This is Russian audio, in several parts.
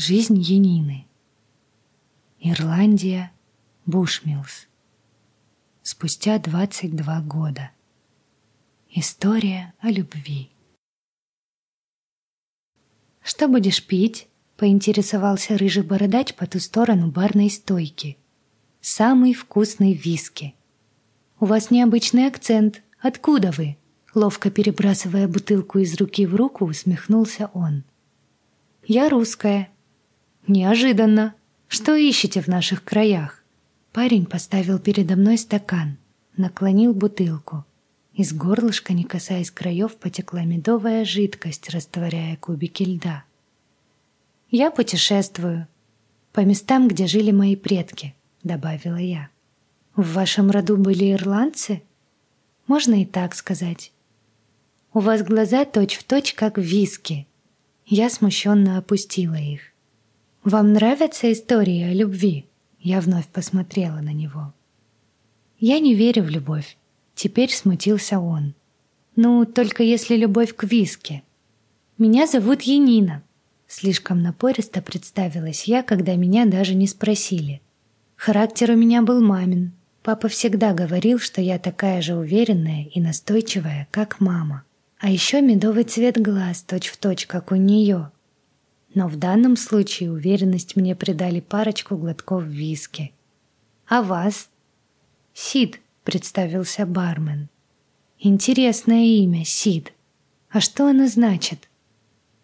Жизнь Янины. Ирландия. Бушмилс. Спустя 22 года. История о любви. «Что будешь пить?» — поинтересовался рыжий бородач по ту сторону барной стойки. «Самый вкусный виски». «У вас необычный акцент. Откуда вы?» Ловко перебрасывая бутылку из руки в руку, усмехнулся он. «Я русская», «Неожиданно. Что ищете в наших краях?» Парень поставил передо мной стакан, наклонил бутылку. Из горлышка, не касаясь краев, потекла медовая жидкость, растворяя кубики льда. «Я путешествую. По местам, где жили мои предки», — добавила я. «В вашем роду были ирландцы?» «Можно и так сказать». «У вас глаза точь-в-точь, точь, как виски». Я смущенно опустила их. «Вам нравятся истории о любви?» Я вновь посмотрела на него. «Я не верю в любовь». Теперь смутился он. «Ну, только если любовь к виске». «Меня зовут Янина». Слишком напористо представилась я, когда меня даже не спросили. Характер у меня был мамин. Папа всегда говорил, что я такая же уверенная и настойчивая, как мама. А еще медовый цвет глаз, точь-в-точь, точь, как у нее. Но в данном случае уверенность мне придали парочку глотков виски. «А вас?» «Сид», — представился бармен. «Интересное имя, Сид. А что оно значит?»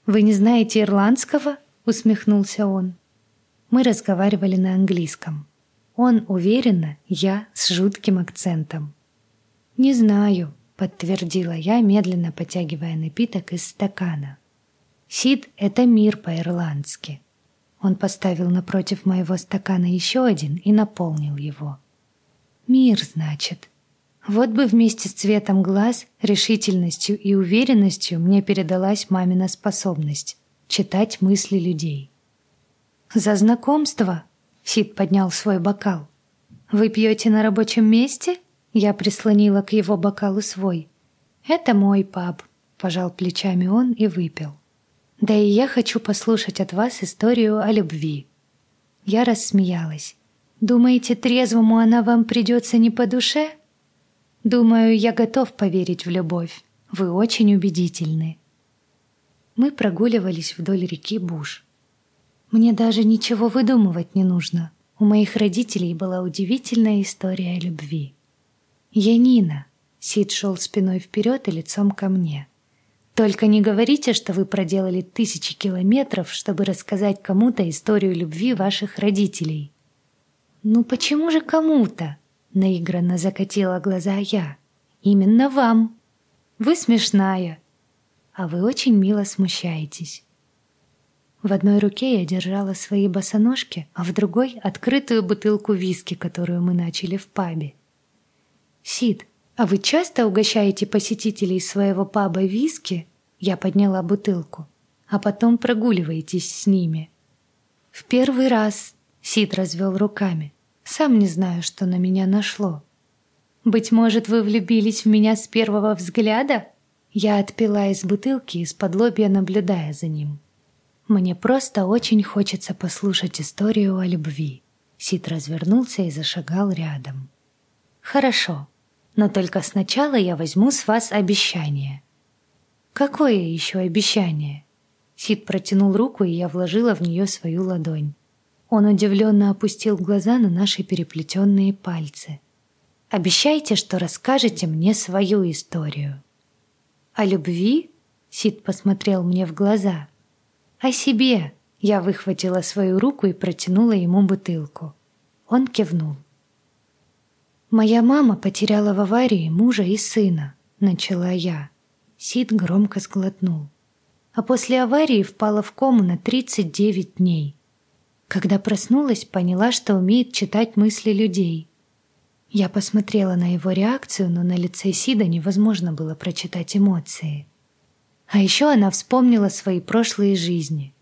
«Вы не знаете ирландского?» — усмехнулся он. Мы разговаривали на английском. Он уверенно, я с жутким акцентом. «Не знаю», — подтвердила я, медленно потягивая напиток из стакана. Сид — это мир по-ирландски. Он поставил напротив моего стакана еще один и наполнил его. Мир, значит. Вот бы вместе с цветом глаз, решительностью и уверенностью мне передалась мамина способность читать мысли людей. «За знакомство?» — Сид поднял свой бокал. «Вы пьете на рабочем месте?» Я прислонила к его бокалу свой. «Это мой паб», — пожал плечами он и выпил. Да и я хочу послушать от вас историю о любви. Я рассмеялась. Думаете, трезвому она вам придется не по душе? Думаю, я готов поверить в любовь. Вы очень убедительны. Мы прогуливались вдоль реки Буш. Мне даже ничего выдумывать не нужно. У моих родителей была удивительная история любви. Я Нина. Сид шел спиной вперед и лицом ко мне. Только не говорите, что вы проделали тысячи километров, чтобы рассказать кому-то историю любви ваших родителей. Ну почему же кому-то? Наигранно закатила глаза я. Именно вам. Вы смешная. А вы очень мило смущаетесь. В одной руке я держала свои босоножки, а в другой — открытую бутылку виски, которую мы начали в пабе. «Сид, «А вы часто угощаете посетителей своего паба виски?» Я подняла бутылку. «А потом прогуливаетесь с ними?» «В первый раз», — Сид развел руками. «Сам не знаю, что на меня нашло». «Быть может, вы влюбились в меня с первого взгляда?» Я отпила из бутылки, из-под лобья наблюдая за ним. «Мне просто очень хочется послушать историю о любви». Сид развернулся и зашагал рядом. «Хорошо», но только сначала я возьму с вас обещание». «Какое еще обещание?» Сид протянул руку, и я вложила в нее свою ладонь. Он удивленно опустил глаза на наши переплетенные пальцы. «Обещайте, что расскажете мне свою историю». «О любви?» — Сид посмотрел мне в глаза. «О себе!» — я выхватила свою руку и протянула ему бутылку. Он кивнул. «Моя мама потеряла в аварии мужа и сына», — начала я. Сид громко сглотнул. А после аварии впала в кому на 39 дней. Когда проснулась, поняла, что умеет читать мысли людей. Я посмотрела на его реакцию, но на лице Сида невозможно было прочитать эмоции. А еще она вспомнила свои прошлые жизни.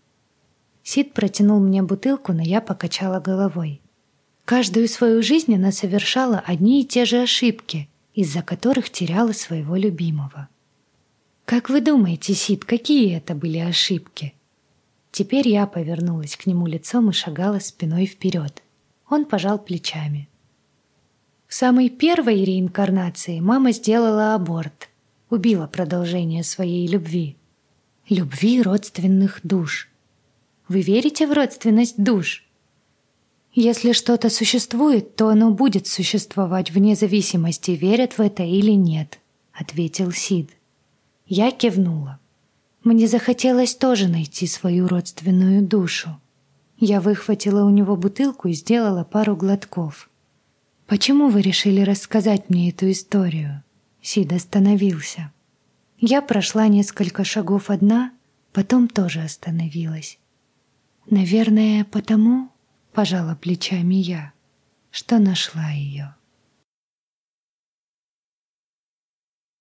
Сид протянул мне бутылку, но я покачала головой. Каждую свою жизнь она совершала одни и те же ошибки, из-за которых теряла своего любимого. Как вы думаете, Сид, какие это были ошибки? Теперь я повернулась к нему лицом и шагала спиной вперед. Он пожал плечами. В самой первой реинкарнации мама сделала аборт, убила продолжение своей любви. Любви родственных душ. Вы верите в родственность душ? Если что-то существует, то оно будет существовать вне зависимости, верят в это или нет, ответил Сид. Я кивнула. Мне захотелось тоже найти свою родственную душу. Я выхватила у него бутылку и сделала пару глотков. «Почему вы решили рассказать мне эту историю?» Сид остановился. Я прошла несколько шагов одна, потом тоже остановилась. «Наверное, потому, — пожала плечами я, — что нашла ее».